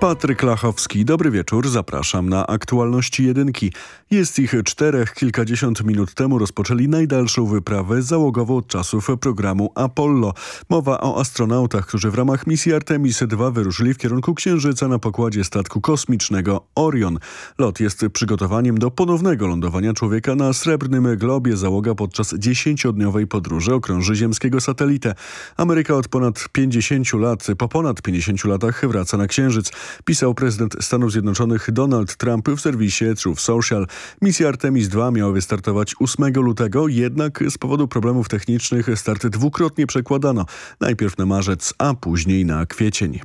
Patryk Lachowski, dobry wieczór, zapraszam na aktualności jedynki. Jest ich czterech, kilkadziesiąt minut temu rozpoczęli najdalszą wyprawę załogową od czasów programu Apollo. Mowa o astronautach, którzy w ramach misji Artemis II wyruszyli w kierunku Księżyca na pokładzie statku kosmicznego Orion. Lot jest przygotowaniem do ponownego lądowania człowieka na srebrnym globie. Załoga podczas dziesięciodniowej podróży okrąży ziemskiego satelitę. Ameryka od ponad 50 lat, po ponad 50 latach wraca na Księżyc pisał prezydent Stanów Zjednoczonych Donald Trump w serwisie Truth Social. Misja Artemis II miała wystartować 8 lutego, jednak z powodu problemów technicznych start dwukrotnie przekładano. Najpierw na marzec, a później na kwiecień.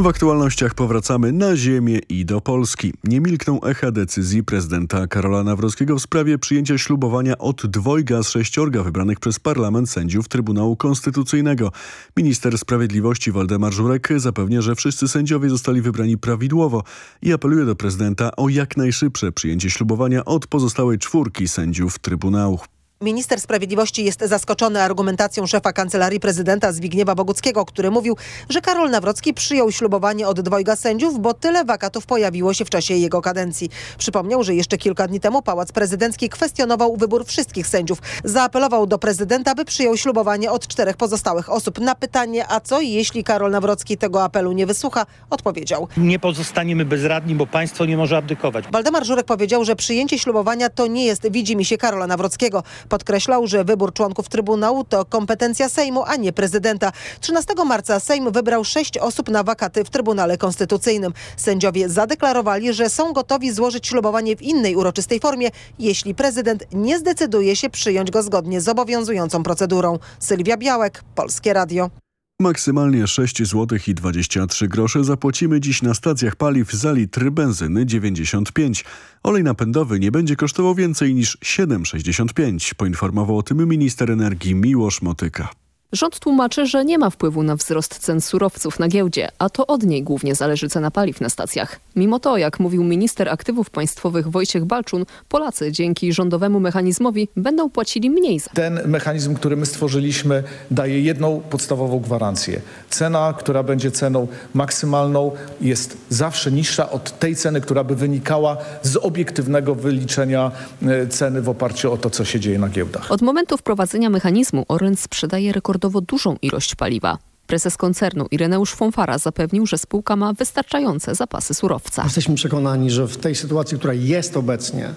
W aktualnościach powracamy na ziemię i do Polski. Nie milkną echa decyzji prezydenta Karola Nawrockiego w sprawie przyjęcia ślubowania od dwojga z sześciorga wybranych przez parlament sędziów Trybunału Konstytucyjnego. Minister Sprawiedliwości Waldemar Żurek zapewnia, że wszyscy sędziowie zostali wybrani prawidłowo i apeluje do prezydenta o jak najszybsze przyjęcie ślubowania od pozostałej czwórki sędziów Trybunału. Minister Sprawiedliwości jest zaskoczony argumentacją szefa Kancelarii Prezydenta Zbigniewa Boguckiego, który mówił, że Karol Nawrocki przyjął ślubowanie od dwojga sędziów, bo tyle wakatów pojawiło się w czasie jego kadencji. Przypomniał, że jeszcze kilka dni temu Pałac Prezydencki kwestionował wybór wszystkich sędziów. Zaapelował do prezydenta, by przyjął ślubowanie od czterech pozostałych osób. Na pytanie, a co jeśli Karol Nawrocki tego apelu nie wysłucha, odpowiedział. Nie pozostaniemy bezradni, bo państwo nie może abdykować. Waldemar Żurek powiedział, że przyjęcie ślubowania to nie jest widzi mi się Karola Nawrockiego. Podkreślał, że wybór członków Trybunału to kompetencja Sejmu, a nie prezydenta. 13 marca Sejm wybrał sześć osób na wakaty w Trybunale Konstytucyjnym. Sędziowie zadeklarowali, że są gotowi złożyć ślubowanie w innej uroczystej formie, jeśli prezydent nie zdecyduje się przyjąć go zgodnie z obowiązującą procedurą. Sylwia Białek, Polskie Radio. Maksymalnie 6 zł i 23 grosze zapłacimy dziś na stacjach paliw za litr benzyny 95. Olej napędowy nie będzie kosztował więcej niż 7,65, poinformował o tym minister energii Miłosz Motyka. Rząd tłumaczy, że nie ma wpływu na wzrost cen surowców na giełdzie, a to od niej głównie zależy cena paliw na stacjach. Mimo to, jak mówił minister aktywów państwowych Wojciech Balczun, Polacy dzięki rządowemu mechanizmowi będą płacili mniej za. Ten mechanizm, który my stworzyliśmy, daje jedną podstawową gwarancję. Cena, która będzie ceną maksymalną, jest zawsze niższa od tej ceny, która by wynikała z obiektywnego wyliczenia e, ceny w oparciu o to, co się dzieje na giełdach. Od momentu wprowadzenia mechanizmu Orlen sprzedaje rekordowo dużą ilość paliwa. Prezes koncernu Ireneusz Fonfara zapewnił, że spółka ma wystarczające zapasy surowca. Jesteśmy przekonani, że w tej sytuacji, która jest obecnie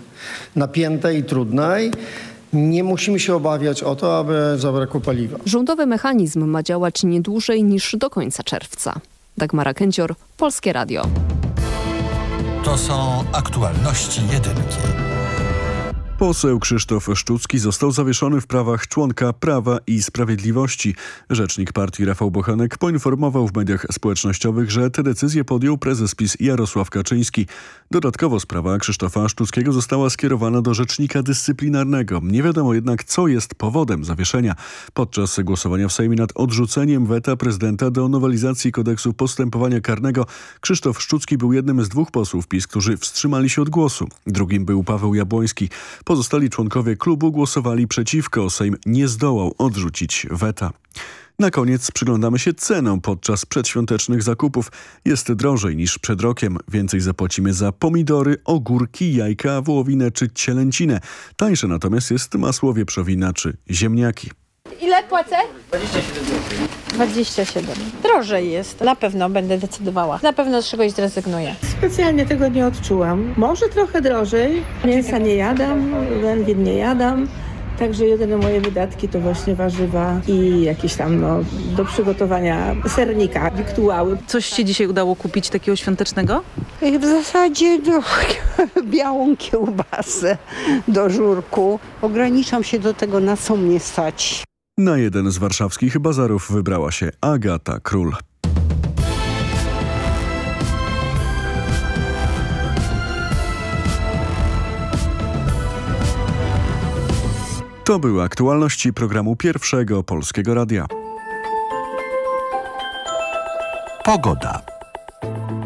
napiętej i trudnej, nie musimy się obawiać o to, aby zabrakło paliwa. Rządowy mechanizm ma działać nie dłużej niż do końca czerwca. Dagmara Kęcior, Polskie Radio. To są aktualności jedynki. Poseł Krzysztof Szczucki został zawieszony w prawach członka Prawa i Sprawiedliwości. Rzecznik partii Rafał Bochanek poinformował w mediach społecznościowych, że te decyzje podjął prezes PiS Jarosław Kaczyński. Dodatkowo sprawa Krzysztofa Szczuckiego została skierowana do rzecznika dyscyplinarnego. Nie wiadomo jednak, co jest powodem zawieszenia. Podczas głosowania w Sejmie nad odrzuceniem weta prezydenta do nowelizacji kodeksu postępowania karnego Krzysztof Szczucki był jednym z dwóch posłów PiS, którzy wstrzymali się od głosu. Drugim był Paweł Jabłoński. Pozostali członkowie klubu głosowali przeciwko. Sejm nie zdołał odrzucić weta. Na koniec przyglądamy się cenom podczas przedświątecznych zakupów. Jest drożej niż przed rokiem. Więcej zapłacimy za pomidory, ogórki, jajka, wołowinę czy cielęcinę. Tańsze natomiast jest masło wieprzowina czy ziemniaki. Ile płacę? 27. Drożej jest. Na pewno będę decydowała. Na pewno z czegoś zrezygnuję. Specjalnie tego nie odczułam. Może trochę drożej. Mięsa nie jadam, węgiel nie jadam. Także jedyne moje wydatki to właśnie warzywa i jakieś tam no, do przygotowania sernika, wiktuały. Coś się dzisiaj udało kupić takiego świątecznego? W zasadzie no, białą kiełbasę do żurku. Ograniczam się do tego, na co mnie stać. Na jeden z warszawskich bazarów wybrała się Agata Król. To były aktualności programu Pierwszego Polskiego Radia. Pogoda.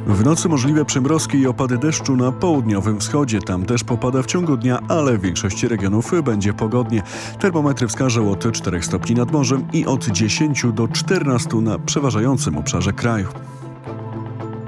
W nocy możliwe przymrozki i opady deszczu na południowym wschodzie. Tam też popada w ciągu dnia, ale w większości regionów będzie pogodnie. Termometry wskażą od 4 stopni nad morzem i od 10 do 14 na przeważającym obszarze kraju.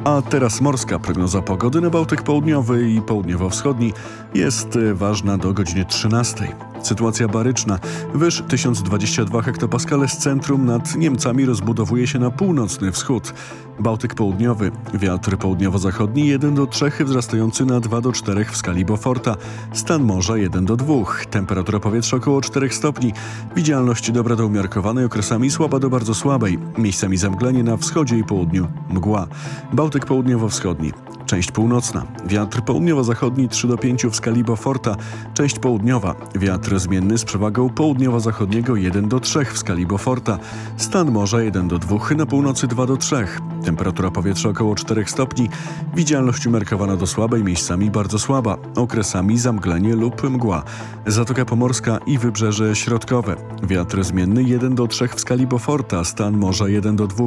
A teraz morska prognoza pogody na Bałtyk Południowy i Południowo-Wschodni jest ważna do godziny 13. Sytuacja baryczna. Wyż 1022 hektopaskale z centrum nad Niemcami rozbudowuje się na północny wschód. Bałtyk Południowy. Wiatr południowo-zachodni 1 do 3, wzrastający na 2 do 4 w skali Beauforta. Stan morza 1 do 2. Temperatura powietrza około 4 stopni. Widzialność dobra do umiarkowanej, okresami słaba do bardzo słabej. Miejscami zamglenie na wschodzie i południu. Mgła. Bałtyk Południowo-Wschodni. Część północna. Wiatr południowo-zachodni 3 do 5 w skali Beauforta. Część południowa. Wiatr zmienny z przewagą południowo-zachodniego 1 do 3 w skali Beauforta. Stan morza 1 do 2, na północy 2 do 3. Temperatura powietrza około 4 stopni. Widzialność umiarkowana do słabej, miejscami bardzo słaba. Okresami zamglenie lub mgła. Zatoka Pomorska i Wybrzeże Środkowe. Wiatr zmienny 1 do 3 w skali Beauforta. Stan morza 1 do 2.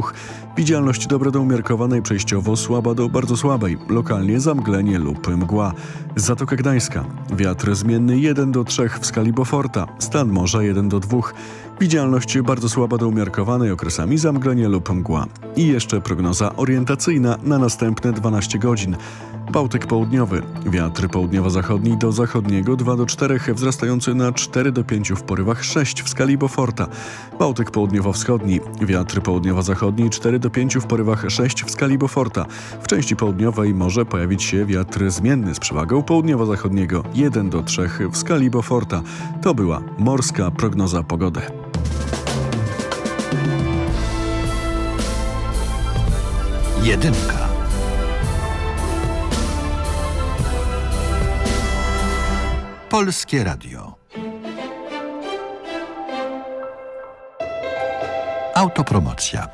Widzialność dobra do umiarkowanej, przejściowo słaba do bardzo słabej. Lokalnie zamglenie lub mgła. Zatoka Gdańska. Wiatr zmienny 1 do 3 w skali Beauforta. Stan morza 1 do 2. Widzialność bardzo słaba do umiarkowanej, okresami zamglenie lub mgła. I jeszcze prognoza orientacyjna na następne 12 godzin. Bałtyk południowy. Wiatr południowo-zachodni do zachodniego 2 do 4, wzrastający na 4 do 5 w porywach 6 w skali Beauforta. Bałtyk południowo-wschodni. Wiatr południowo-zachodni 4 do 5 w porywach 6 w skali Beauforta. W części południowej może pojawić się wiatr zmienny z przewagą południowo-zachodniego 1 do 3 w skali Beauforta. To była morska prognoza pogody. Jedynka. Polskie Radio. Autopromocja.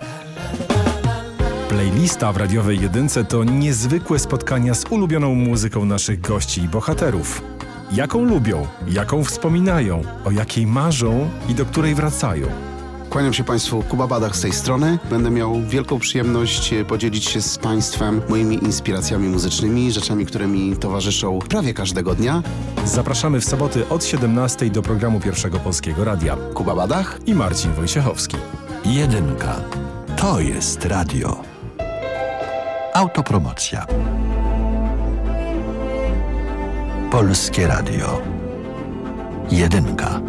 Playlista w radiowej jedynce to niezwykłe spotkania z ulubioną muzyką naszych gości i bohaterów. Jaką lubią, jaką wspominają, o jakiej marzą i do której wracają. Kłaniam się Państwu, Kuba Badach z tej strony. Będę miał wielką przyjemność e, podzielić się z Państwem moimi inspiracjami muzycznymi, rzeczami, które mi towarzyszą prawie każdego dnia. Zapraszamy w soboty od 17 do programu Pierwszego Polskiego Radia. Kuba Badach i Marcin Wojciechowski. Jedynka. To jest radio. Autopromocja. Polskie Radio. Jedynka.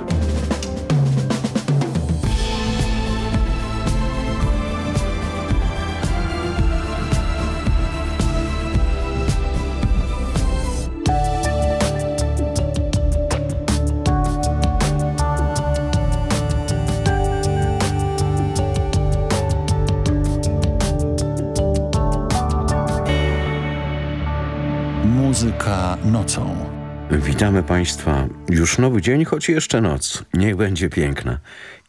Witamy Państwa. Już nowy dzień, choć jeszcze noc. Niech będzie piękna.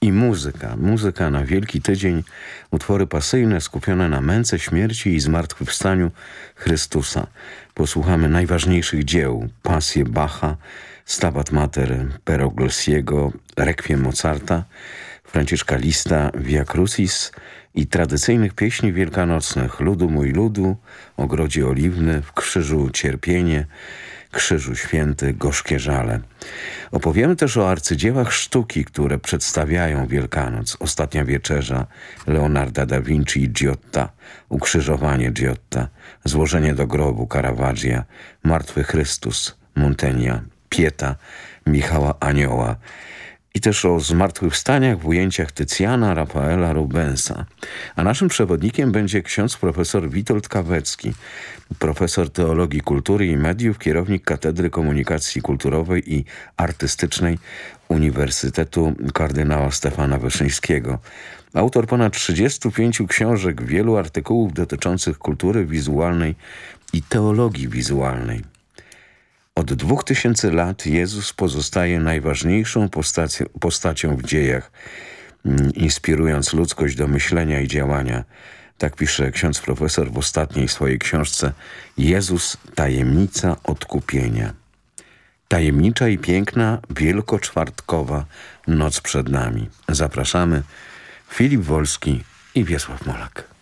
I muzyka. Muzyka na Wielki Tydzień. Utwory pasyjne skupione na męce, śmierci i zmartwychwstaniu Chrystusa. Posłuchamy najważniejszych dzieł. Pasję Bacha, Stabat Mater Peroglesiego, Requiem Mozarta, Franciszka Lista, Via Crucis i tradycyjnych pieśni wielkanocnych Ludu mój ludu, Ogrodzie Oliwny, W krzyżu cierpienie, Krzyżu Święty, Gorzkie Żale. Opowiemy też o arcydziełach sztuki, które przedstawiają Wielkanoc. Ostatnia Wieczerza Leonarda da Vinci i Giotta, Ukrzyżowanie Giotta, Złożenie do grobu Caravaggia, Martwy Chrystus, Montaigne, Pieta, Michała Anioła i też o zmartwychwstaniach w ujęciach Tycjana, Rafaela Rubensa. A naszym przewodnikiem będzie ksiądz profesor Witold Kawecki, profesor teologii kultury i mediów, kierownik Katedry Komunikacji Kulturowej i Artystycznej Uniwersytetu kardynała Stefana Wyszyńskiego. Autor ponad 35 książek, wielu artykułów dotyczących kultury wizualnej i teologii wizualnej. Od dwóch tysięcy lat Jezus pozostaje najważniejszą postacią, postacią w dziejach, inspirując ludzkość do myślenia i działania. Tak pisze ksiądz profesor w ostatniej swojej książce Jezus tajemnica odkupienia. Tajemnicza i piękna, wielkoczwartkowa noc przed nami. Zapraszamy Filip Wolski i Wiesław Molak.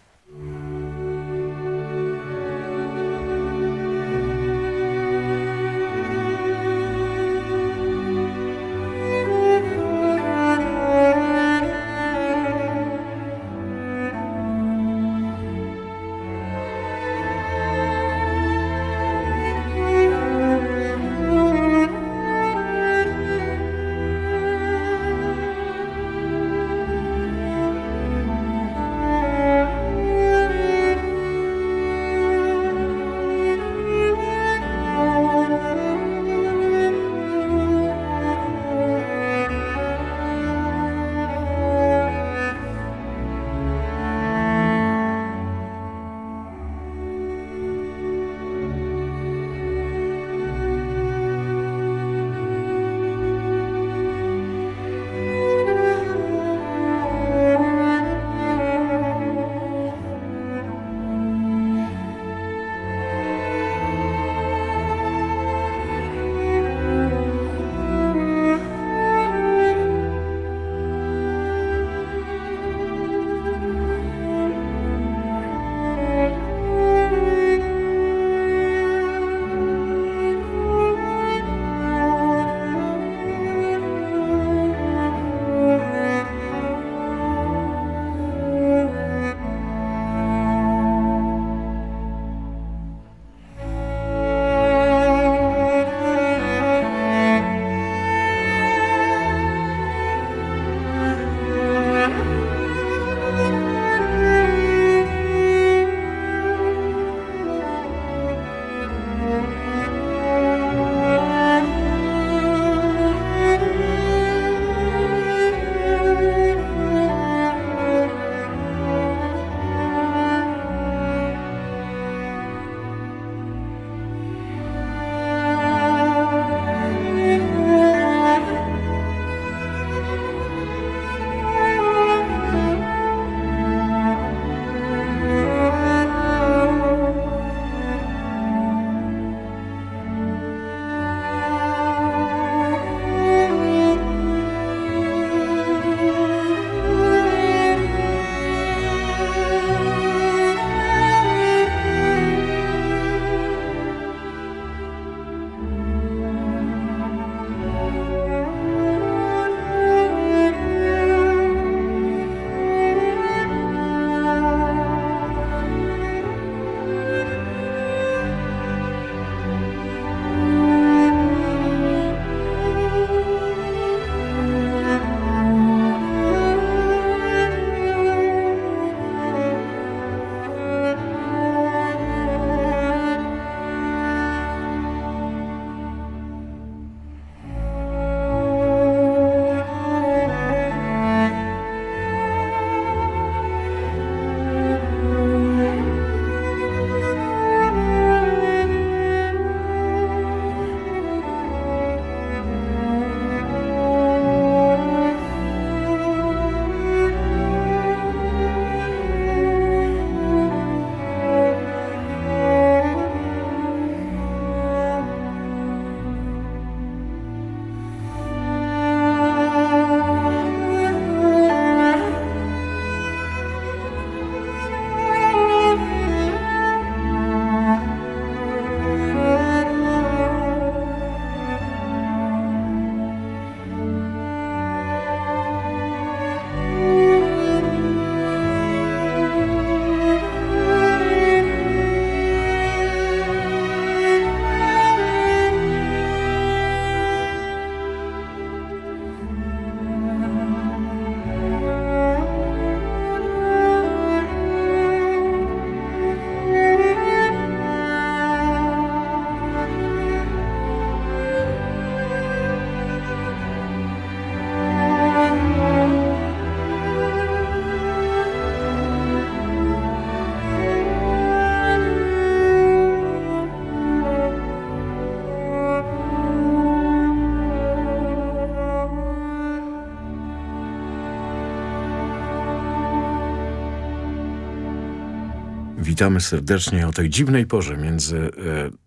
Witamy serdecznie o tej dziwnej porze między e,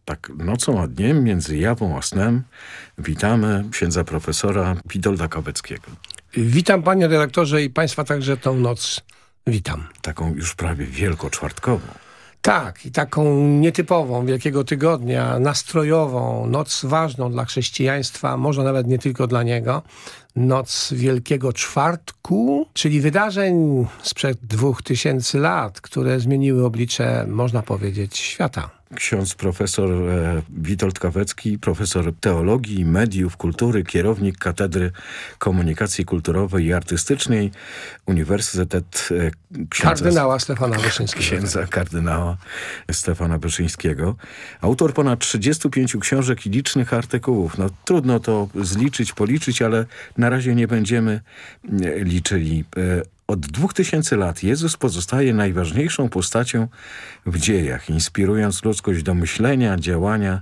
tak nocą a dniem, między jawą a snem. Witamy księdza profesora Witolda Kaweckiego. Witam panie redaktorze i państwa także tą noc witam. Taką już prawie wielkoczwartkową. Tak, i taką nietypową Wielkiego Tygodnia, nastrojową, noc ważną dla chrześcijaństwa, może nawet nie tylko dla niego. Noc Wielkiego Czwartku, czyli wydarzeń sprzed dwóch tysięcy lat, które zmieniły oblicze, można powiedzieć, świata. Ksiądz profesor e, Witold Kawecki, profesor teologii, mediów, kultury, kierownik Katedry Komunikacji Kulturowej i Artystycznej Uniwersytet e, księdza, Kardynała Stefana Wyszyńskiego. Księdza kardynała Stefana Wyszyńskiego. Autor ponad 35 książek i licznych artykułów. No, trudno to zliczyć, policzyć, ale na razie nie będziemy e, liczyli. E, od dwóch tysięcy lat Jezus pozostaje najważniejszą postacią w dziejach, inspirując ludzkość do myślenia, działania.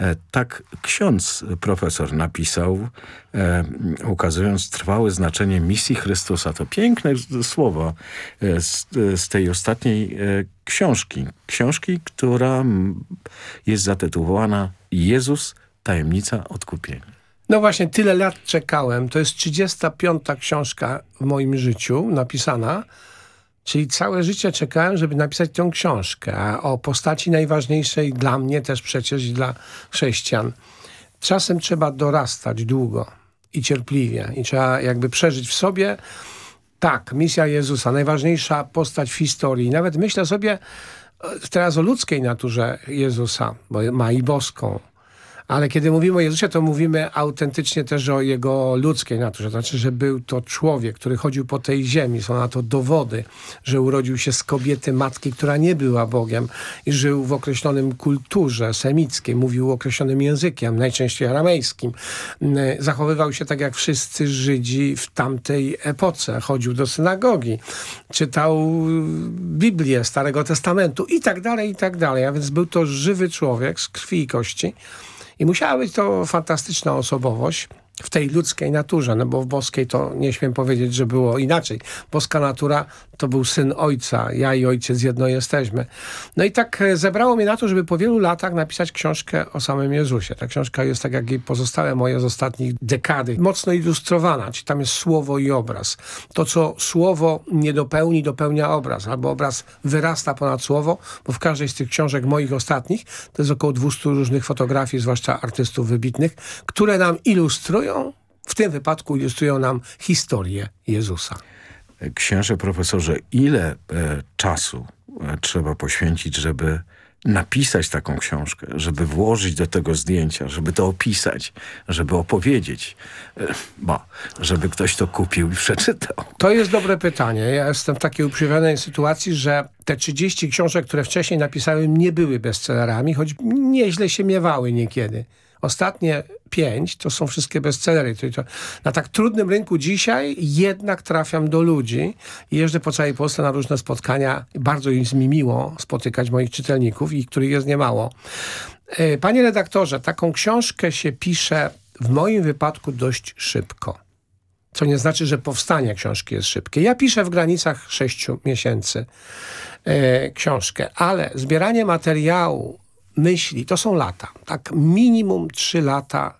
E, tak ksiądz profesor napisał, ukazując trwałe znaczenie misji Chrystusa. To piękne słowo z, z tej ostatniej książki. Książki, która jest zatytułowana Jezus, tajemnica odkupienia. No właśnie, tyle lat czekałem. To jest 35. książka w moim życiu napisana. Czyli całe życie czekałem, żeby napisać tę książkę. A o postaci najważniejszej dla mnie też przecież i dla chrześcijan. Czasem trzeba dorastać długo i cierpliwie. I trzeba jakby przeżyć w sobie tak, misja Jezusa, najważniejsza postać w historii. Nawet myślę sobie e, teraz o ludzkiej naturze Jezusa, bo ma i boską. Ale kiedy mówimy o Jezusie, to mówimy autentycznie też o jego ludzkiej naturze. Znaczy, że był to człowiek, który chodził po tej ziemi. Są na to dowody, że urodził się z kobiety matki, która nie była Bogiem i żył w określonym kulturze semickiej. Mówił określonym językiem, najczęściej aramejskim. Zachowywał się tak jak wszyscy Żydzi w tamtej epoce. Chodził do synagogi, czytał Biblię Starego Testamentu i tak dalej, i tak dalej. A więc był to żywy człowiek z krwi i kości. I musiała być to fantastyczna osobowość w tej ludzkiej naturze, no bo w boskiej to nie śmiem powiedzieć, że było inaczej. Boska natura to był syn ojca, ja i ojciec jedno jesteśmy. No i tak e, zebrało mnie na to, żeby po wielu latach napisać książkę o samym Jezusie. Ta książka jest tak jak i pozostałe moje z ostatnich dekady, mocno ilustrowana, czyli tam jest słowo i obraz. To, co słowo nie dopełni, dopełnia obraz, albo obraz wyrasta ponad słowo, bo w każdej z tych książek moich ostatnich to jest około 200 różnych fotografii, zwłaszcza artystów wybitnych, które nam ilustrują, w tym wypadku ilustrują nam historię Jezusa. Księże profesorze, ile e, czasu e, trzeba poświęcić, żeby napisać taką książkę, żeby włożyć do tego zdjęcia, żeby to opisać, żeby opowiedzieć, e, bo żeby ktoś to kupił i przeczytał? To jest dobre pytanie. Ja jestem w takiej uprzywionej sytuacji, że te 30 książek, które wcześniej napisałem, nie były bestsellerami, choć nieźle się miewały niekiedy. Ostatnie pięć to są wszystkie bestsellery. To, na tak trudnym rynku dzisiaj jednak trafiam do ludzi. Jeżdżę po całej Polsce na różne spotkania. Bardzo jest mi miło spotykać moich czytelników i których jest niemało. E, panie redaktorze, taką książkę się pisze w moim wypadku dość szybko. Co nie znaczy, że powstanie książki jest szybkie. Ja piszę w granicach sześciu miesięcy e, książkę, ale zbieranie materiału, myśli, to są lata. Tak minimum trzy lata.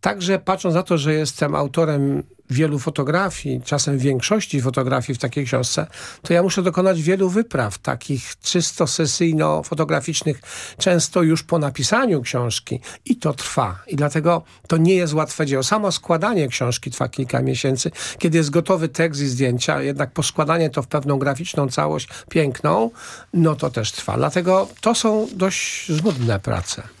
Także patrząc na to, że jestem autorem wielu fotografii, czasem większości fotografii w takiej książce, to ja muszę dokonać wielu wypraw, takich czysto sesyjno-fotograficznych, często już po napisaniu książki i to trwa. I dlatego to nie jest łatwe dzieło. Samo składanie książki trwa kilka miesięcy. Kiedy jest gotowy tekst i zdjęcia, jednak poskładanie to w pewną graficzną całość piękną, no to też trwa. Dlatego to są dość żmudne prace.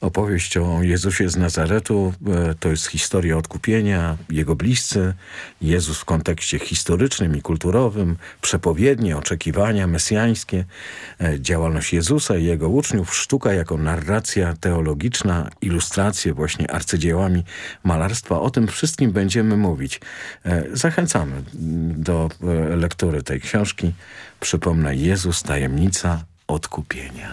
Opowieść o Jezusie z Nazaretu e, to jest historia odkupienia, Jego bliscy, Jezus w kontekście historycznym i kulturowym, przepowiednie, oczekiwania mesjańskie, e, działalność Jezusa i Jego uczniów, sztuka jako narracja teologiczna, ilustracje właśnie arcydziełami malarstwa. O tym wszystkim będziemy mówić. E, zachęcamy do lektury tej książki. Przypomnę, Jezus, tajemnica odkupienia.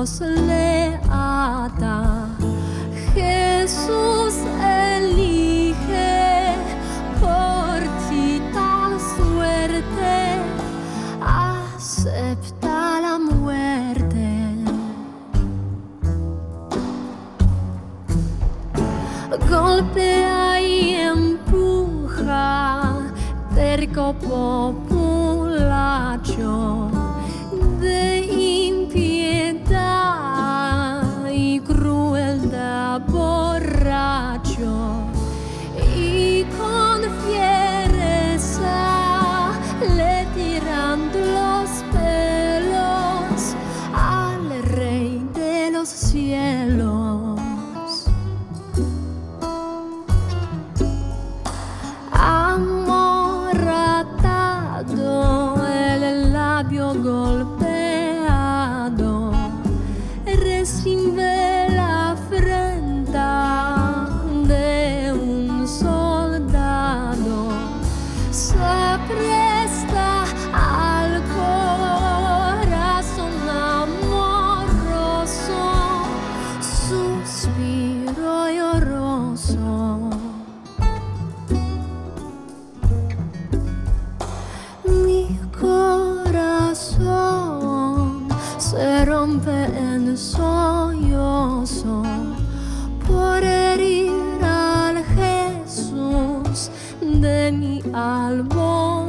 lost late. De mi alborozo.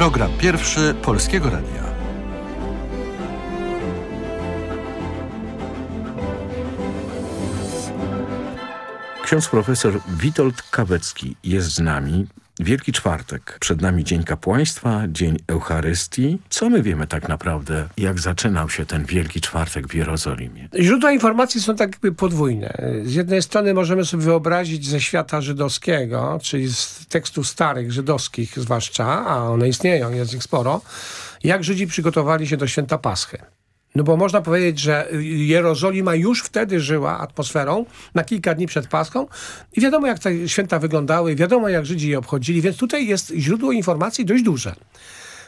Program pierwszy Polskiego Radia. Ksiądz profesor Witold Kawecki jest z nami. Wielki Czwartek. Przed nami Dzień Kapłaństwa, Dzień Eucharystii. Co my wiemy tak naprawdę, jak zaczynał się ten Wielki Czwartek w Jerozolimie? Źródła informacji są tak jakby podwójne. Z jednej strony możemy sobie wyobrazić ze świata żydowskiego, czyli z tekstów starych, żydowskich zwłaszcza, a one istnieją, jest ich sporo, jak Żydzi przygotowali się do święta Paschy. No bo można powiedzieć, że Jerozolima już wtedy żyła atmosferą na kilka dni przed Paschą i wiadomo jak te święta wyglądały, wiadomo jak Żydzi je obchodzili, więc tutaj jest źródło informacji dość duże.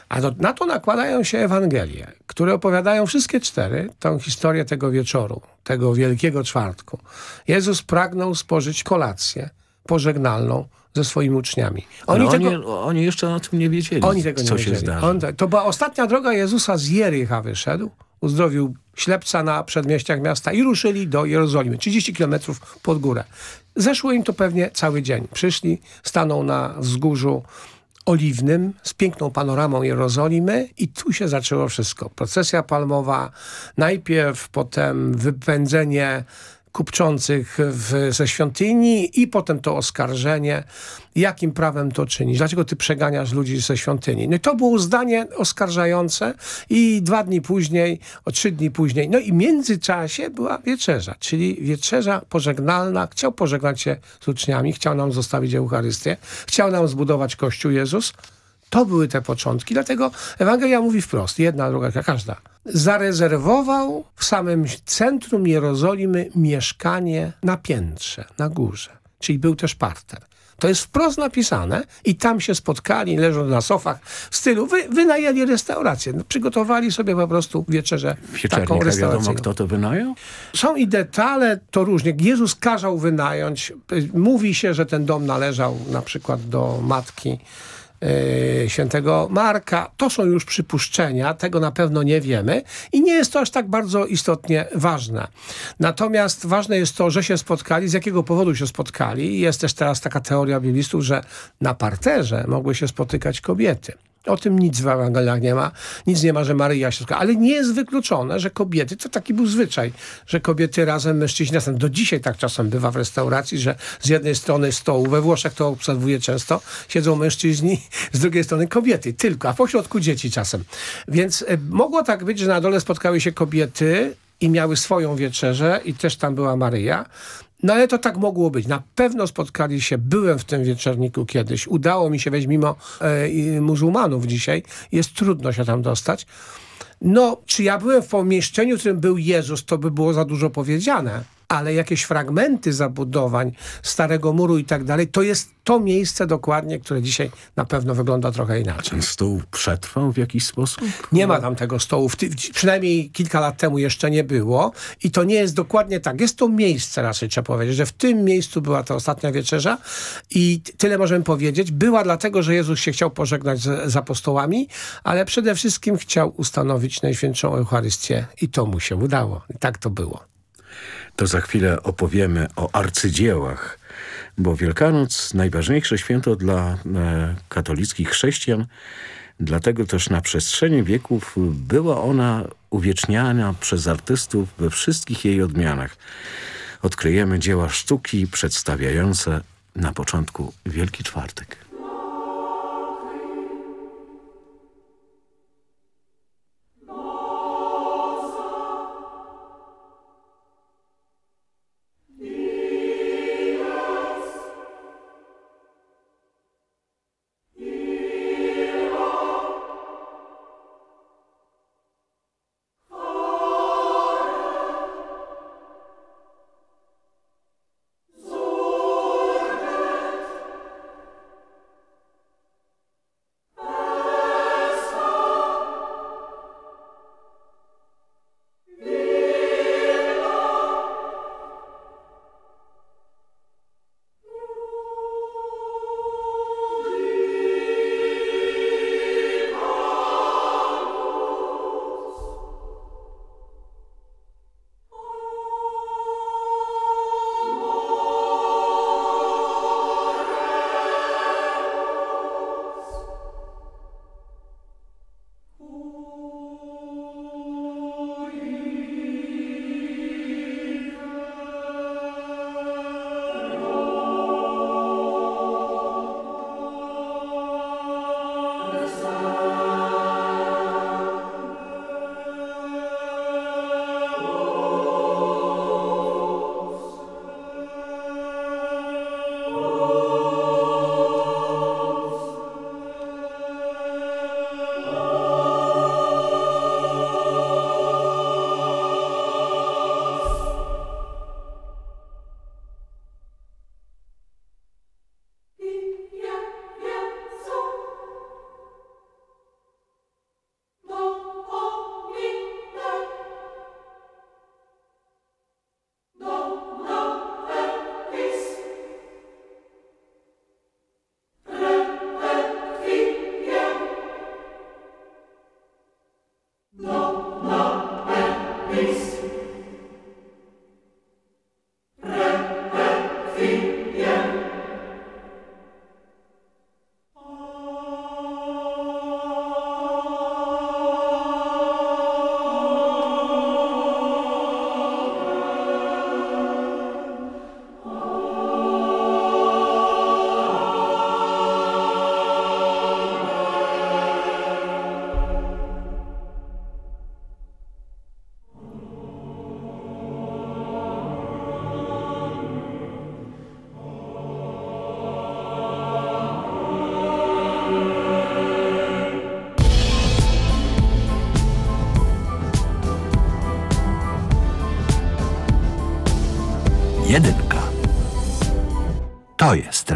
A do, na to nakładają się Ewangelie, które opowiadają wszystkie cztery tą historię tego wieczoru, tego Wielkiego Czwartku. Jezus pragnął spożyć kolację pożegnalną ze swoimi uczniami. Oni, Oni, tego, oni jeszcze o tym nie wiedzieli, oni tego nie co się wiedzieli. zdarzy. On, to była ostatnia droga Jezusa z Jericha wyszedł, uzdrowił ślepca na przedmieściach miasta i ruszyli do Jerozolimy, 30 kilometrów pod górę. Zeszło im to pewnie cały dzień. Przyszli, stanął na wzgórzu oliwnym z piękną panoramą Jerozolimy i tu się zaczęło wszystko. Procesja palmowa, najpierw potem wypędzenie kupczących w, ze świątyni i potem to oskarżenie, jakim prawem to czynić, dlaczego ty przeganiasz ludzi ze świątyni. No i to było zdanie oskarżające i dwa dni później, o trzy dni później, no i w międzyczasie była wieczerza, czyli wieczerza pożegnalna, chciał pożegnać się z uczniami, chciał nam zostawić Eucharystię, chciał nam zbudować Kościół Jezus, to były te początki, dlatego Ewangelia mówi wprost, jedna, druga, każda. Zarezerwował w samym centrum Jerozolimy mieszkanie na piętrze, na górze. Czyli był też parter. To jest wprost napisane i tam się spotkali, leżąc na sofach w stylu, wy, wynajęli restaurację. No, przygotowali sobie po prostu wieczerzę taką Wieczernika restaurację. wiadomo, kto to wynajął? Są i detale, to różnie. Jezus kazał wynająć. Mówi się, że ten dom należał na przykład do matki świętego Marka. To są już przypuszczenia, tego na pewno nie wiemy i nie jest to aż tak bardzo istotnie ważne. Natomiast ważne jest to, że się spotkali, z jakiego powodu się spotkali. Jest też teraz taka teoria biblistów, że na parterze mogły się spotykać kobiety. O tym nic w Ewangeliach nie ma. Nic nie ma, że Maryja się. Ale nie jest wykluczone, że kobiety, to taki był zwyczaj, że kobiety razem, mężczyźni razem. Do dzisiaj tak czasem bywa w restauracji, że z jednej strony stołu, we Włoszech to obserwuję często, siedzą mężczyźni, z drugiej strony kobiety, tylko, a pośrodku dzieci czasem. Więc e, mogło tak być, że na dole spotkały się kobiety i miały swoją wieczerzę i też tam była Maryja. No ale to tak mogło być. Na pewno spotkali się, byłem w tym wieczorniku kiedyś. Udało mi się wejść mimo e, muzułmanów dzisiaj. Jest trudno się tam dostać. No, czy ja byłem w pomieszczeniu, w którym był Jezus, to by było za dużo powiedziane. Ale jakieś fragmenty zabudowań Starego Muru i tak dalej, to jest to miejsce dokładnie, które dzisiaj na pewno wygląda trochę inaczej. Ten stół przetrwał w jakiś sposób? Nie ma tam tego stołu. Przynajmniej kilka lat temu jeszcze nie było. I to nie jest dokładnie tak. Jest to miejsce raczej, trzeba powiedzieć, że w tym miejscu była ta ostatnia wieczerza i tyle możemy powiedzieć. Była dlatego, że Jezus się chciał pożegnać z, z apostołami, ale przede wszystkim chciał ustanowić Najświętszą Eucharystię i to mu się udało. I tak to było. To za chwilę opowiemy o arcydziełach, bo Wielkanoc najważniejsze święto dla e, katolickich chrześcijan, dlatego też na przestrzeni wieków była ona uwieczniana przez artystów we wszystkich jej odmianach. Odkryjemy dzieła sztuki przedstawiające na początku Wielki Czwartek.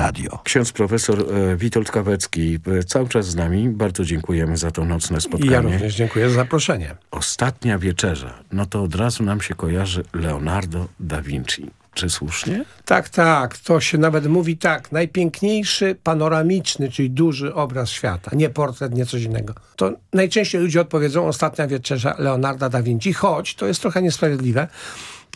Radio. Ksiądz profesor e, Witold Kawecki e, cały czas z nami. Bardzo dziękujemy za to nocne I spotkanie. ja również dziękuję za zaproszenie. Ostatnia wieczerza. No to od razu nam się kojarzy Leonardo da Vinci. Czy słusznie? Tak, tak. To się nawet mówi tak. Najpiękniejszy panoramiczny, czyli duży obraz świata. Nie portret, nie coś innego. To najczęściej ludzie odpowiedzą ostatnia wieczerza Leonarda da Vinci, choć to jest trochę niesprawiedliwe,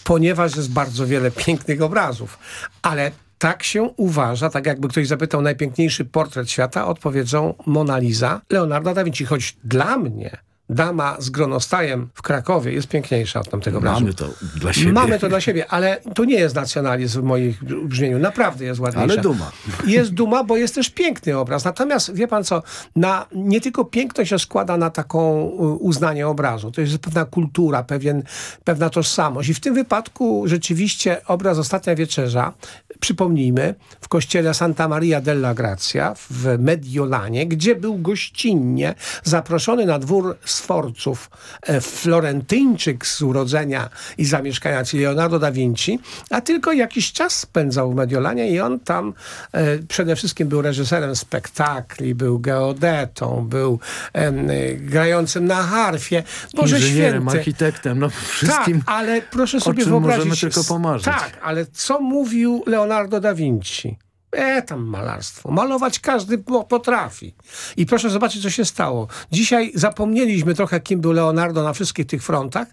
ponieważ jest bardzo wiele pięknych obrazów. Ale tak się uważa, tak jakby ktoś zapytał najpiękniejszy portret świata, odpowiedzą Mona Lisa Leonarda da Vinci. Choć dla mnie dama z gronostajem w Krakowie jest piękniejsza od tamtego obrazu. Mamy to dla siebie. Mamy to dla siebie, ale to nie jest nacjonalizm w moim brzmieniu. Naprawdę jest ładniejsza. Ale duma. Jest duma, bo jest też piękny obraz. Natomiast wie pan co, na, nie tylko piękno się składa na taką y, uznanie obrazu. To jest pewna kultura, pewien, pewna tożsamość. I w tym wypadku rzeczywiście obraz Ostatnia Wieczerza, przypomnijmy, w kościele Santa Maria della Grazia w Mediolanie, gdzie był gościnnie zaproszony na dwór Sforców e, Florentyńczyk z urodzenia i zamieszkania, czyli Leonardo da Vinci, a tylko jakiś czas spędzał w Mediolanie i on tam e, przede wszystkim był reżyserem spektakli, był geodetą, był e, grającym na harfie. Boże Inżynierem, święty. architektem, no wszystkim. Tak, ale proszę o sobie czym wyobrazić. możemy tylko pomarzyć. Tak, ale co mówił Leonardo da Vinci? E, tam malarstwo. Malować każdy po- potrafi. I proszę zobaczyć, co się stało. Dzisiaj zapomnieliśmy trochę, kim był Leonardo na wszystkich tych frontach.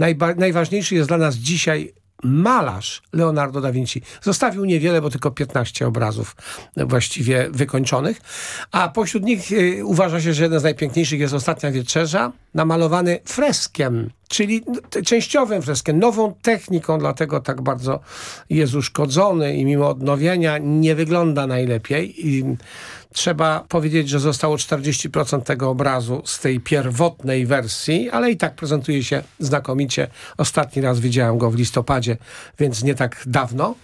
Najba- najważniejszy jest dla nas dzisiaj malarz Leonardo da Vinci. Zostawił niewiele, bo tylko 15 obrazów właściwie wykończonych. A pośród nich y, uważa się, że jeden z najpiękniejszych jest Ostatnia Wieczerza, namalowany freskiem, czyli t- częściowym freskiem, nową techniką, dlatego tak bardzo jest uszkodzony i mimo odnowienia nie wygląda najlepiej. I trzeba powiedzieć, że zostało 40% tego obrazu z tej pierwotnej wersji, ale i tak prezentuje się znakomicie. Ostatni raz widziałem go w listopadzie, więc nie tak dawno.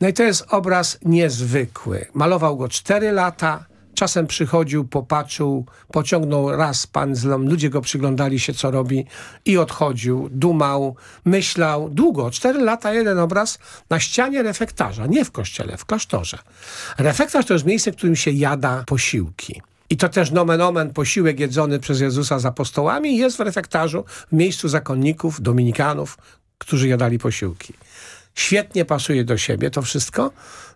No i to jest obraz niezwykły. Malował go 4 lata. Czasem przychodził, popatrzył, pociągnął raz pędzlem, ludzie go przyglądali się, co robi i odchodził, dumał, myślał. Długo, cztery lata jeden obraz na ścianie refektarza, nie w kościele, w klasztorze. Refektarz to jest miejsce, w którym się jada posiłki. I to też nomen omen posiłek jedzony przez Jezusa z apostołami jest w refektarzu, w miejscu zakonników, dominikanów, którzy jadali posiłki. Świetnie pasuje do siebie to wszystko.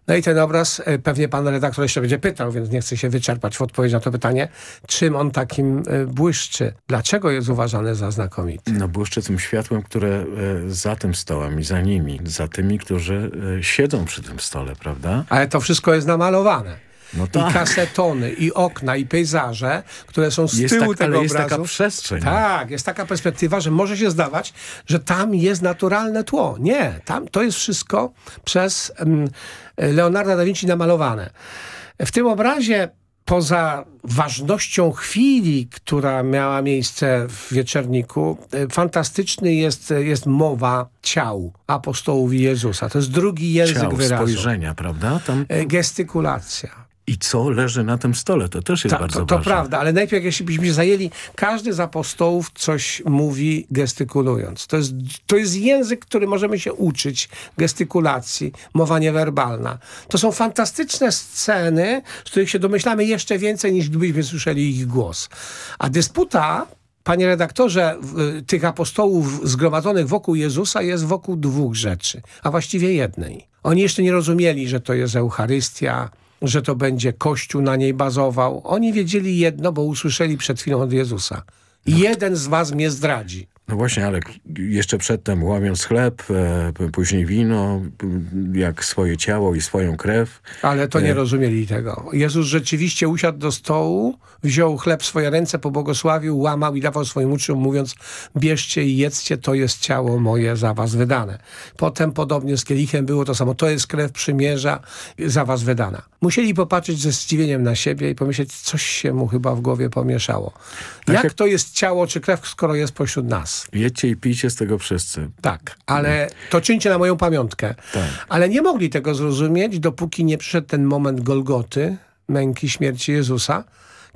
No i ten obraz, e, pewnie pan redaktor jeszcze będzie pytał, więc nie chcę się wyczerpać w odpowiedzi na to pytanie, czym on takim e, błyszczy? Dlaczego jest uważany za znakomity? No błyszczy tym światłem, które e, za tym stołem i za nimi, za tymi, którzy siedzą przy tym stole, prawda? Ale to wszystko jest namalowane. No I tak. kasetony, i okna, i pejzaże, które są z Jest tyłu tak- ale tego jest obrazu. taka przestrzeń. Tak, jest taka perspektywa, że może się zdawać, że tam jest naturalne tło. Nie, tam to jest wszystko przez um, Leonarda da Vinci namalowane. W tym obrazie poza ważnością chwili, która miała miejsce w Wieczerniku, e, fantastyczny jest, jest mowa ciał apostołów i Jezusa. To jest drugi język Ciał, wyrazu. spojrzenia, prawda? Tam... E, Gestykulacja. I co leży na tym stole, to też jest Tak, bardzo to, to ważne. prawda, ale najpierw jeśli byśmy się zajęli, każdy z apostołów coś mówi gestykulując. To jest, to jest język, który możemy się uczyć, gestykulacji, mowa niewerbalna. To są fantastyczne sceny, z których się domyślamy jeszcze więcej, niż gdybyśmy słyszeli ich głos. A dysputa Panie redaktorze, w- tych apostołów zgromadzonych wokół Jezusa jest wokół dwóch rzeczy, a właściwie jednej. Oni jeszcze nie rozumieli, że to jest Eucharystia, że to będzie Kościół na niej bazował. Oni wiedzieli jedno, bo usłyszeli przed chwilą od Jezusa. Jeden z was mnie zdradzi. No właśnie, ale jeszcze przedtem łamiąc chleb, e, później wino, jak swoje ciało i swoją krew. Ale to nie E, rozumieli tego. Jezus rzeczywiście usiadł do stołu, wziął chleb w swoje ręce, pobłogosławił, łamał i dawał swoim uczniom, mówiąc bierzcie i jedzcie, to jest ciało moje za was wydane. Potem podobnie z kielichem było to samo. To jest krew przymierza za was wydana. Musieli popatrzeć ze zdziwieniem na siebie i pomyśleć, coś się mu chyba w głowie pomieszało. Jak to jest ciało czy krew, skoro jest pośród nas? Jedźcie i pijcie z tego wszyscy. Tak, ale to czyńcie na moją pamiątkę. Tak. Ale nie mogli tego zrozumieć, dopóki nie przyszedł ten moment Golgoty, męki śmierci Jezusa,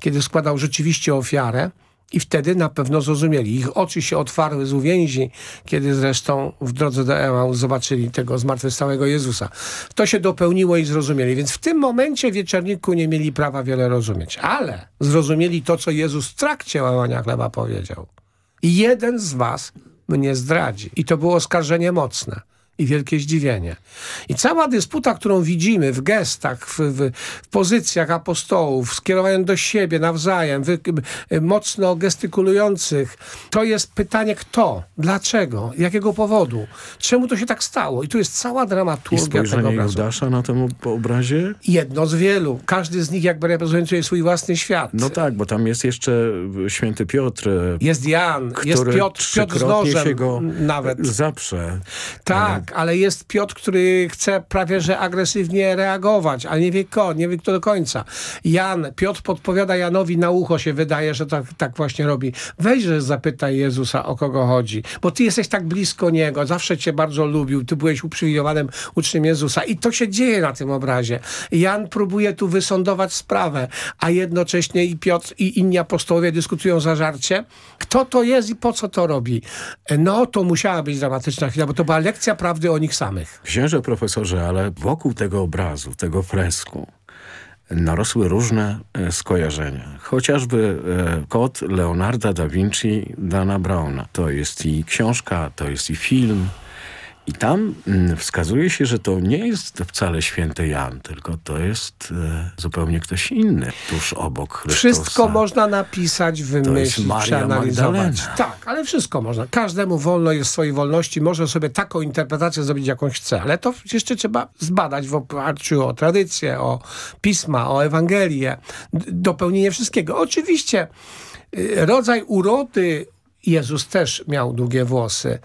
kiedy składał rzeczywiście ofiarę I wtedy na pewno zrozumieli. Ich oczy się otwarły z uwięzi, kiedy zresztą w drodze do Emaus zobaczyli tego zmartwychwstałego Jezusa. To się dopełniło i zrozumieli. Więc w tym momencie wieczorniku nie mieli prawa wiele rozumieć. Ale zrozumieli to, co Jezus w trakcie łamania chleba powiedział. Jeden z was mnie zdradzi. I to było oskarżenie mocne i wielkie zdziwienie. I cała dysputa, którą widzimy w gestach, w, w, w pozycjach apostołów, skierowanych do siebie nawzajem, wy, mocno gestykulujących, to jest pytanie kto, dlaczego, jakiego powodu, czemu to się tak stało. I tu jest cała I dramaturgia tego spojrzenie obrazu. Judasza na tym ob- obrazie? Jedno z wielu. Każdy z nich jakby reprezentuje swój własny świat. No tak, bo tam jest jeszcze święty Piotr. Jest Jan, jest Piotr, Piotr z nożem go nawet. zaprze. Tak, ale jest Piotr, który chce prawie że agresywnie reagować, ale nie wie kto, nie wie kto do końca. Jan, Piotr podpowiada Janowi na ucho, się wydaje, że tak, tak właśnie robi. Weź, że zapytaj Jezusa, o kogo chodzi, bo ty jesteś tak blisko Niego, zawsze cię bardzo lubił, ty byłeś uprzywilejowanym uczniem Jezusa i to się dzieje na tym obrazie. Jan próbuje tu wysądować sprawę, a jednocześnie i Piotr i inni apostołowie dyskutują zażarcie, kto to jest i po co to robi. No, to musiała być dramatyczna chwila, bo to była lekcja prawdy o nich samych. Księże profesorze, ale wokół tego obrazu, tego fresku narosły różne e, skojarzenia. Chociażby e, kot Leonarda da Vinci Dana Browna. To jest i książka, to jest i film. I tam mm, wskazuje się, że to nie jest wcale święty Jan, tylko to jest e, zupełnie ktoś inny tuż obok Chrystusa. Wszystko można napisać, wymyślić, przeanalizować. Magdalena. Tak, ale wszystko można. Każdemu wolno jest swojej wolności, może sobie taką interpretację zrobić, jaką chce, ale to jeszcze trzeba zbadać w oparciu o tradycję, o pisma, o Ewangelię, dopełnienie wszystkiego. Oczywiście y, rodzaj urody Jezus też miał długie włosy.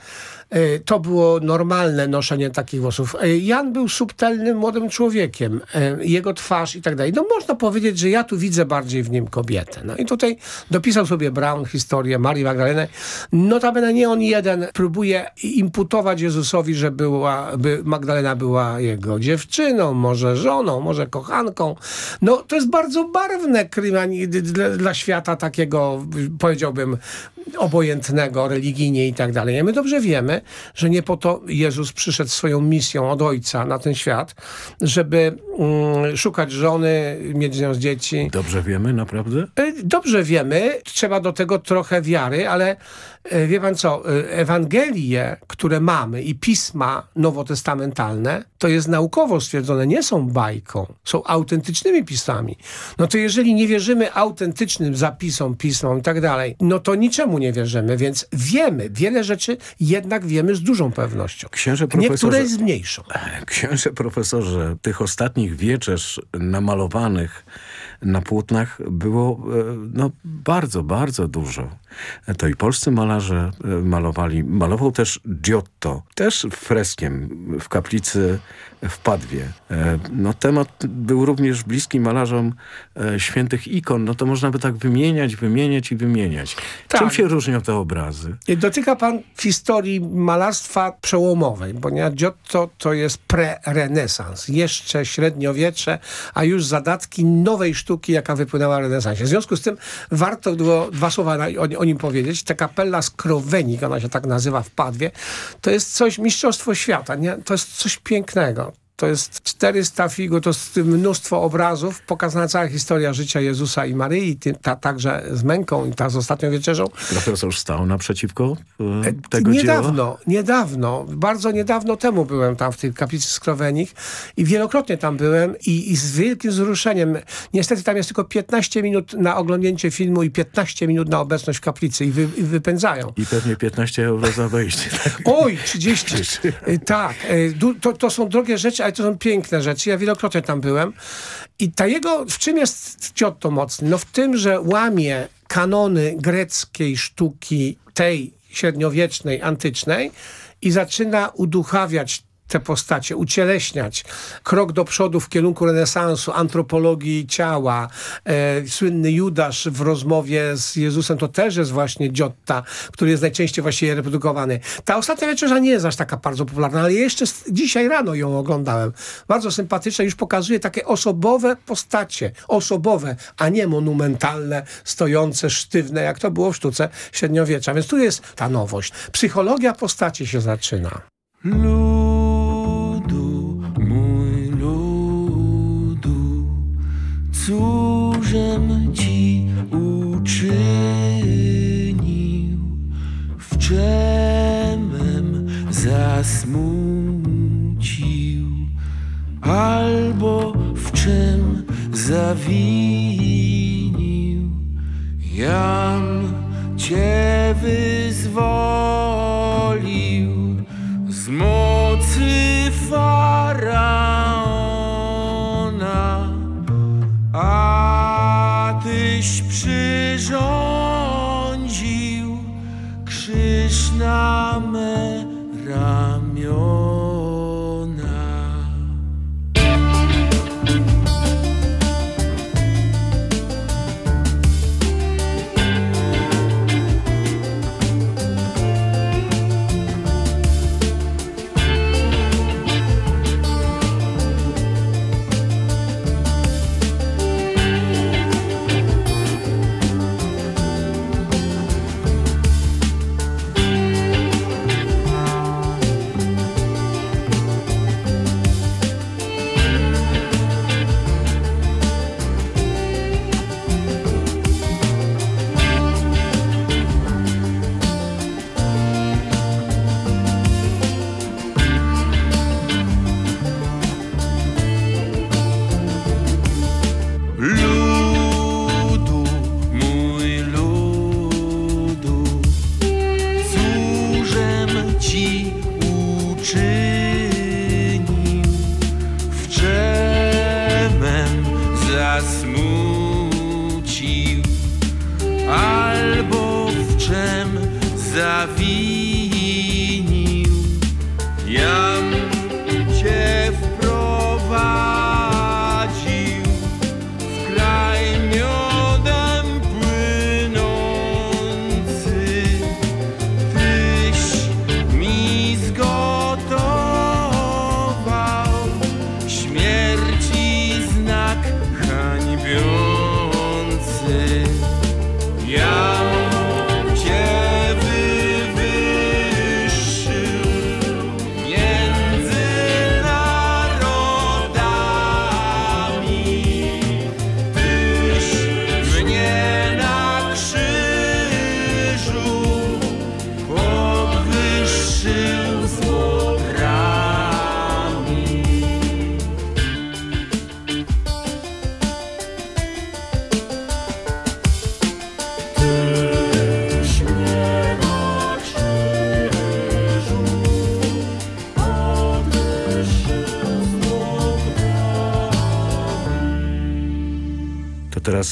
Y, To było normalne noszenie takich włosów. Y, Jan był subtelnym młodym człowiekiem. Y, Jego twarz i tak dalej. No można powiedzieć, że ja tu widzę bardziej w nim kobietę. No i tutaj dopisał sobie Brown historię Marii Magdaleny. Notabene nie on jeden próbuje imputować Jezusowi, że była, by Magdalena była jego dziewczyną, może żoną, może kochanką. No to jest bardzo barwne dla, dla świata takiego, powiedziałbym, obojętnego, religijnie i tak dalej. My dobrze wiemy, że nie po to Jezus przyszedł swoją misją od Ojca na ten świat, żeby mm, szukać żony, mieć z nią dzieci. Dobrze wiemy, naprawdę? Y, Dobrze wiemy, trzeba do tego trochę wiary, ale y, wie pan co, y, Ewangelie, które mamy i pisma nowotestamentalne, to jest naukowo stwierdzone, nie są bajką, są autentycznymi pismami. No to jeżeli nie wierzymy autentycznym zapisom, pismom i tak dalej, no to niczemu nie wierzymy, więc wiemy, wiele rzeczy jednak wiemy z dużą pewnością. Księże Niektóre z mniejszą. księże profesorze, tych ostatnich wieczerzy namalowanych na płótnach było e, no, bardzo, bardzo dużo. To i polscy malarze e, malowali. Malował też Giotto, też freskiem w kaplicy w Padwie. E, No, temat był również bliski malarzom e, świętych ikon. No to można by tak wymieniać, wymieniać i wymieniać. Tak. Czym się różnią te obrazy? Dotyka pan historii malarstwa przełomowej, ponieważ Giotto to jest pre-renesans, jeszcze średniowiecze, a już zadatki nowej sztuki, jaka wypłynęła w renesansie. W związku z tym warto było dwa słowa o, o nim powiedzieć. Ta kapella Skrowenik, ona się tak nazywa w Padwie, to jest coś, mistrzostwo świata, nie? to jest coś pięknego. To jest 400 figu, to jest mnóstwo obrazów, pokazana cała historia życia Jezusa i Maryi, ta, także z męką i ta z ostatnią wieczerzą. Profesor stał naprzeciwko e, tego dzieła? Niedawno, niedawno, bardzo niedawno temu byłem tam w tej kaplicy Skrowenik i wielokrotnie tam byłem i, i z wielkim wzruszeniem. Niestety tam jest tylko 15 minut na oglądnięcie filmu i 15 minut na obecność w kaplicy i, wy, i wypędzają. I pewnie 15 euro za wejście. Tak? Oj, 30. Y, Tak, du- to, to są drogie rzeczy, ale to są piękne rzeczy. Ja wielokrotnie tam byłem. I ta jego, w czym jest Giotto mocny? No w tym, że łamie kanony greckiej sztuki, tej średniowiecznej, antycznej i zaczyna uduchawiać te postacie, ucieleśniać. Krok do przodu w kierunku renesansu, antropologii ciała. E, słynny Judasz w rozmowie z Jezusem to też jest właśnie Giotta, który jest najczęściej właściwie reprodukowany. Ta ostatnia wieczerza nie jest aż taka bardzo popularna, ale jeszcze dzisiaj rano ją oglądałem. Bardzo sympatyczna, już pokazuje takie osobowe postacie. Osobowe, a nie monumentalne, stojące, sztywne, jak to było w sztuce średniowiecza. Więc tu jest ta nowość. Psychologia postaci się zaczyna. Ludu, cóżem ci uczynił, w czemem zasmucił, albo w czym zawinił. Jam cię wyzwolił z mocy faraona, a tyś przyrządził krzyż na me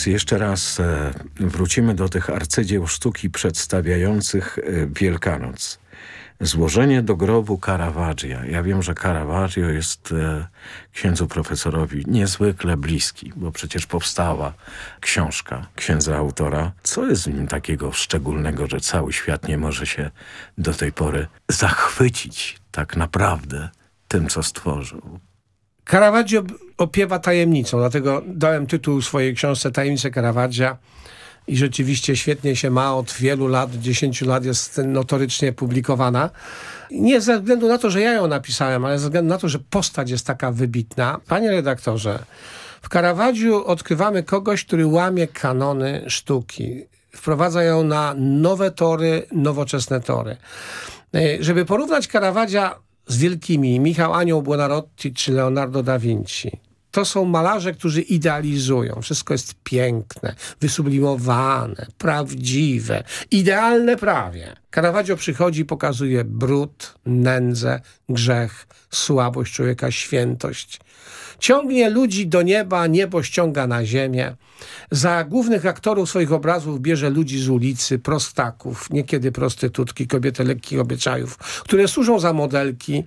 jeszcze raz e, wrócimy do tych arcydzieł sztuki przedstawiających e, Wielkanoc. Złożenie do grobu Caravaggia. Ja wiem, że Caravaggio jest e, księdzu profesorowi niezwykle bliski, bo przecież powstała książka księdza autora. Co jest w nim takiego szczególnego, że cały świat nie może się do tej pory zachwycić tak naprawdę tym, co stworzył? Caravaggio opiewa tajemnicą, dlatego dałem tytuł swojej książce Tajemnice Caravaggia i rzeczywiście świetnie się ma od wielu lat, 10 lat jest notorycznie publikowana. Nie ze względu na to, że ja ją napisałem, ale ze względu na to, że postać jest taka wybitna. Panie redaktorze, w Caravaggiu odkrywamy kogoś, który łamie kanony sztuki. Wprowadza ją na nowe tory, nowoczesne tory. E, Żeby porównać Caravaggia z wielkimi, Michał Anioł Buonarroti czy Leonardo da Vinci, to są malarze, którzy idealizują. Wszystko jest piękne, wysublimowane, prawdziwe, idealne prawie. Caravaggio przychodzi i pokazuje brud, nędzę, grzech, słabość człowieka, świętość. Ciągnie ludzi do nieba, niebo ściąga na ziemię. Za głównych aktorów swoich obrazów bierze ludzi z ulicy, prostaków, niekiedy prostytutki, kobiety lekkich obyczajów, które służą za modelki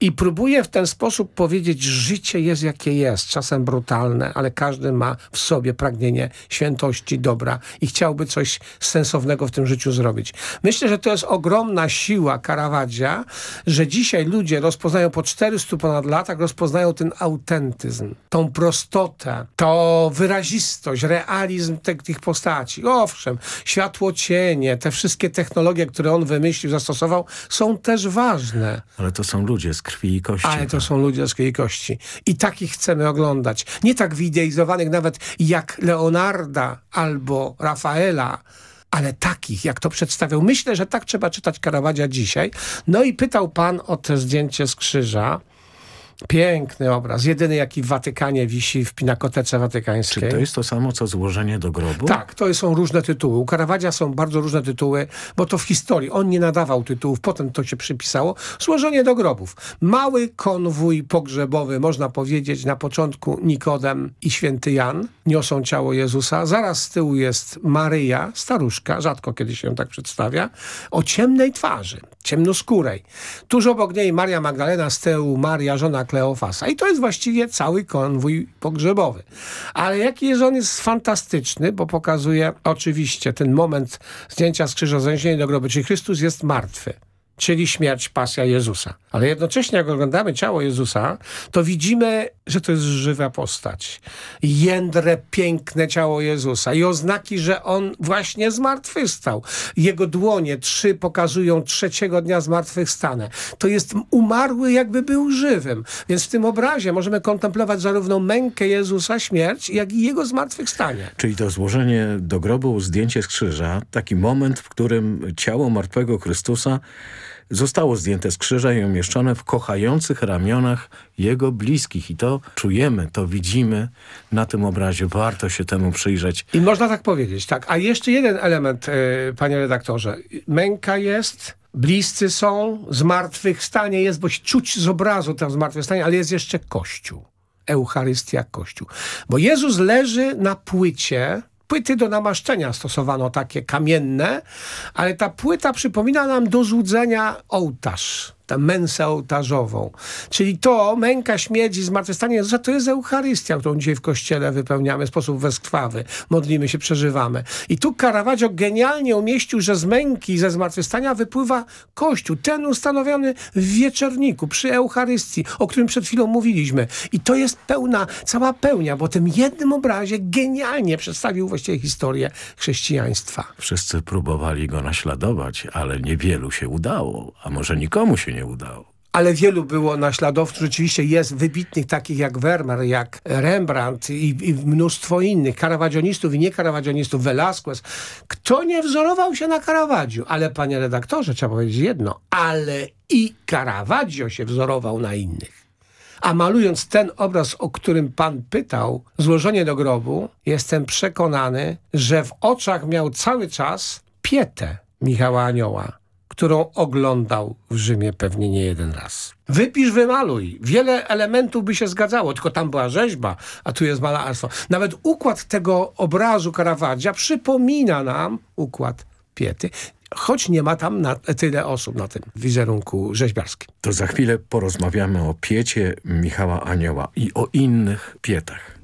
i próbuje w ten sposób powiedzieć, że życie jest jakie jest, czasem brutalne, ale każdy ma w sobie pragnienie świętości, dobra i chciałby coś sensownego w tym życiu zrobić. Myślę, że to jest ogromna siła Caravaggia, że dzisiaj ludzie rozpoznają po 400 ponad latach, rozpoznają ten autentyzm, tą prostotę, to wyrazistość, realizm te, tych postaci. Owszem, światło, cienie, te wszystkie technologie, które on wymyślił, zastosował, są też ważne. Ale to są ludzie z krwi i kości. Ale to są ludzie z krwi i kości. I takich chcemy oglądać. Nie tak wyidealizowanych nawet jak Leonarda albo Rafaela, ale takich, jak to przedstawiał. Myślę, że tak trzeba czytać Caravaggia dzisiaj. No i pytał pan o to zdjęcie z krzyża. Piękny obraz, jedyny jaki w Watykanie wisi w Pinakotece Watykańskiej. Czy to jest to samo, co złożenie do grobu? Tak, to są różne tytuły. U Caravaggia są bardzo różne tytuły, bo to w historii. On nie nadawał tytułów, potem to się przypisało. Złożenie do grobów. Mały konwój pogrzebowy, można powiedzieć, na początku Nikodem i święty Jan niosą ciało Jezusa. Zaraz z tyłu jest Maryja, staruszka, rzadko kiedy się ją tak przedstawia, o ciemnej twarzy, ciemnoskórej. Tuż obok niej Maria Magdalena, z tyłu Maria, żona Kleofasa. I to jest właściwie cały konwój pogrzebowy. Ale jaki on jest fantastyczny, bo pokazuje oczywiście ten moment zdjęcia z krzyża, do grobu, czyli Chrystus jest martwy czyli śmierć, pasja Jezusa. Ale jednocześnie jak oglądamy ciało Jezusa, to widzimy, że to jest żywa postać. Jędre, piękne ciało Jezusa i oznaki, że On właśnie zmartwychwstał. Jego dłonie, trzy pokazują trzeciego dnia zmartwychwstane. To jest umarły, jakby był żywym. Więc w tym obrazie możemy kontemplować zarówno mękę Jezusa, śmierć, jak i Jego zmartwychwstanie. Czyli to złożenie do grobu, zdjęcie z krzyża, taki moment, w którym ciało martwego Chrystusa zostało zdjęte z krzyża i umieszczone w kochających ramionach Jego bliskich. I to czujemy, to widzimy na tym obrazie. Warto się temu przyjrzeć. I można tak powiedzieć, tak. A jeszcze jeden element, yy, panie redaktorze. Męka jest, bliscy są, zmartwychwstanie jest, bo czuć z obrazu to zmartwychwstanie, ale jest jeszcze Kościół. Eucharystia, Kościół. Bo Jezus leży na płycie, Płyty do namaszczenia stosowano takie kamienne, ale ta płyta przypomina nam do złudzenia ołtarz, tę męsę ołtarzową. Czyli to, męka, śmierć i zmartwychwstanie Jezusa, to jest Eucharystia, którą dzisiaj w Kościele wypełniamy w sposób westchwawy. Modlimy się, przeżywamy. I tu Caravaggio genialnie umieścił, że z męki ze zmartwychwstania wypływa Kościół, ten ustanowiony w wieczorniku, przy Eucharystii, o którym przed chwilą mówiliśmy. I to jest pełna, cała pełnia, bo tym jednym obrazie genialnie przedstawił właściwie historię chrześcijaństwa. Wszyscy próbowali go naśladować, ale niewielu się udało, a może nikomu się nie udało. Ale wielu było naśladowców, rzeczywiście jest wybitnych, takich jak Vermeer, jak Rembrandt i, i mnóstwo innych, karawadzionistów i nie karawadzionistów, Velasquez. Kto nie wzorował się na Caravaggio? Ale panie redaktorze, trzeba powiedzieć jedno, ale i Caravaggio się wzorował na innych. A malując ten obraz, o którym pan pytał, złożenie do grobu, jestem przekonany, że w oczach miał cały czas pietę Michała Anioła, którą oglądał w Rzymie pewnie nie jeden raz. Wypisz, wymaluj. Wiele elementów by się zgadzało, tylko tam była rzeźba, a tu jest malarstwo. Nawet układ tego obrazu Caravaggia przypomina nam układ piety choć nie ma tam tyle osób na tym wizerunku rzeźbiarskim. To za chwilę porozmawiamy o piecie Michała Anioła i o innych pietach.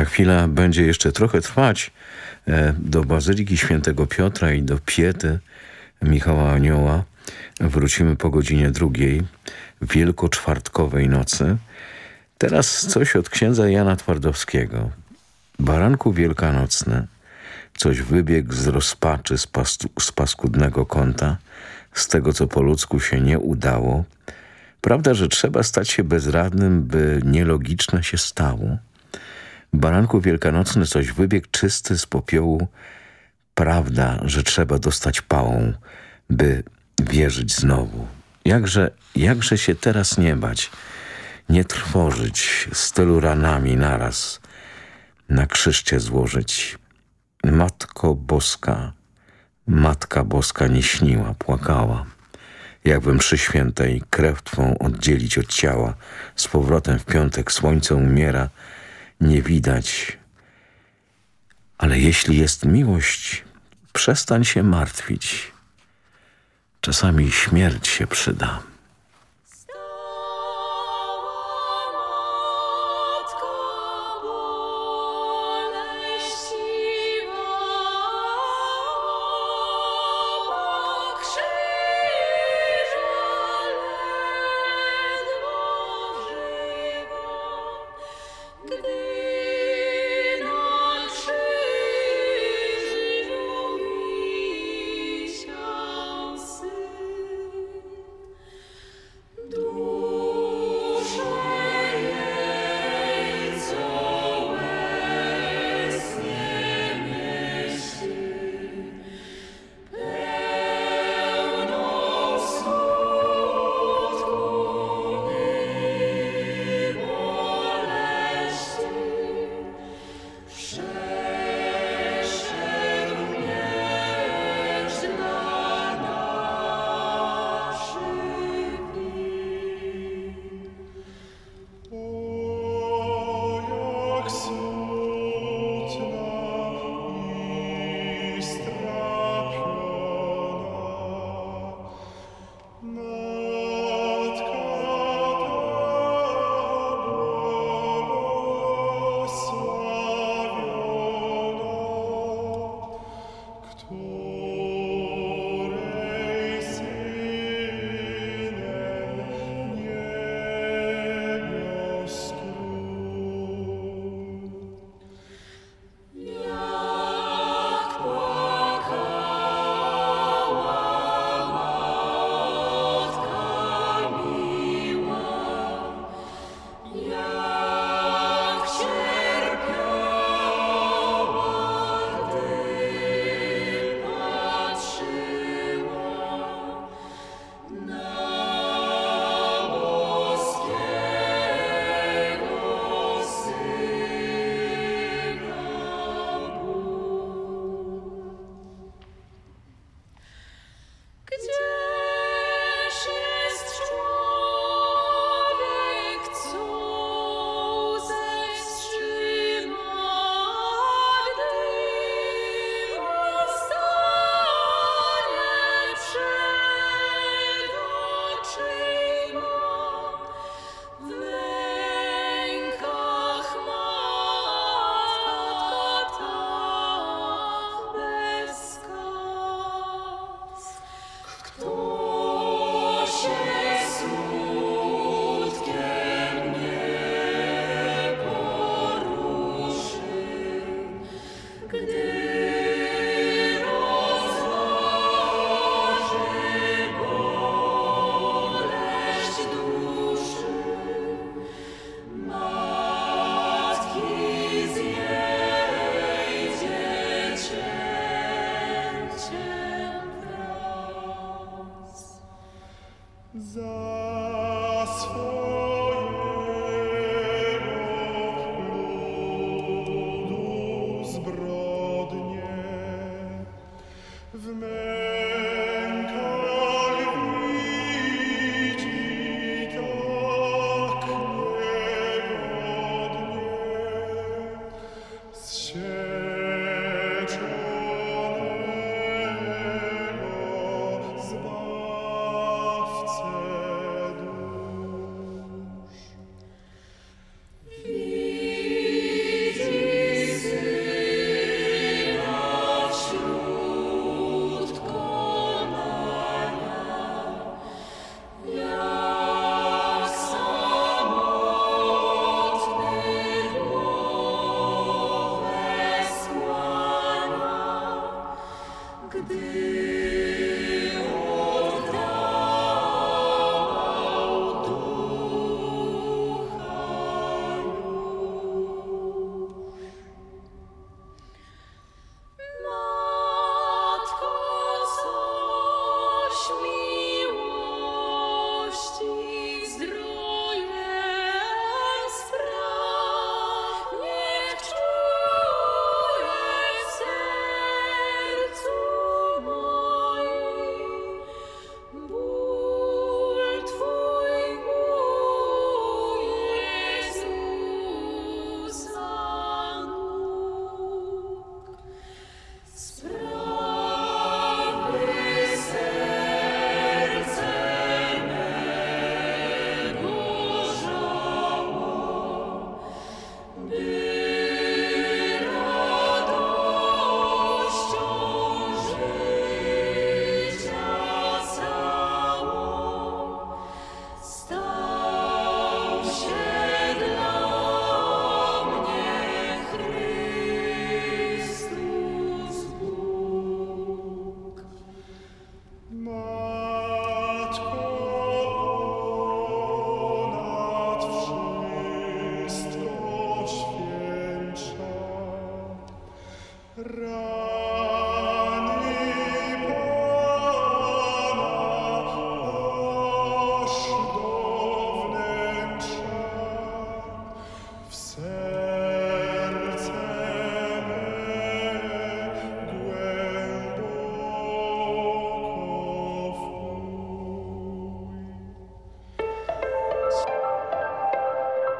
Ta chwila będzie jeszcze trochę trwać e, do Bazyliki Świętego Piotra i do Piety Michała Anioła. Wrócimy po godzinie drugiej, wielkoczwartkowej nocy. Teraz coś od księdza Jana Twardowskiego. Baranku wielkanocny, coś wybiegł z rozpaczy z, z paskudnego kąta, z tego, co po ludzku się nie udało. Prawda, że trzeba stać się bezradnym, by nielogiczne się stało. Baranku wielkanocny coś wybiegł czysty z popiołu. Prawda, że trzeba dostać pałą, by wierzyć znowu. Jakże, jakże się teraz nie bać, nie trwożyć, z tylu ranami naraz na krzyżcie złożyć. Matko Boska, Matka Boska nie śniła, płakała. Jakbym przy świętej krew twą oddzielić od ciała, z powrotem w piątek słońce umiera, nie widać. Ale jeśli jest miłość, przestań się martwić. Czasami śmierć się przyda.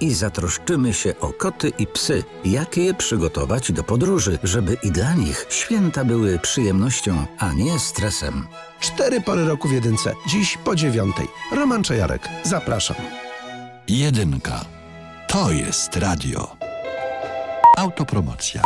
I zatroszczymy się o koty i psy, jak je przygotować do podróży, żeby i dla nich święta były przyjemnością, a nie stresem. Cztery pory roku w jedynce. Dziś po dziewiątej. Roman Czajarek. Zapraszam. Jedynka. To jest radio. Autopromocja.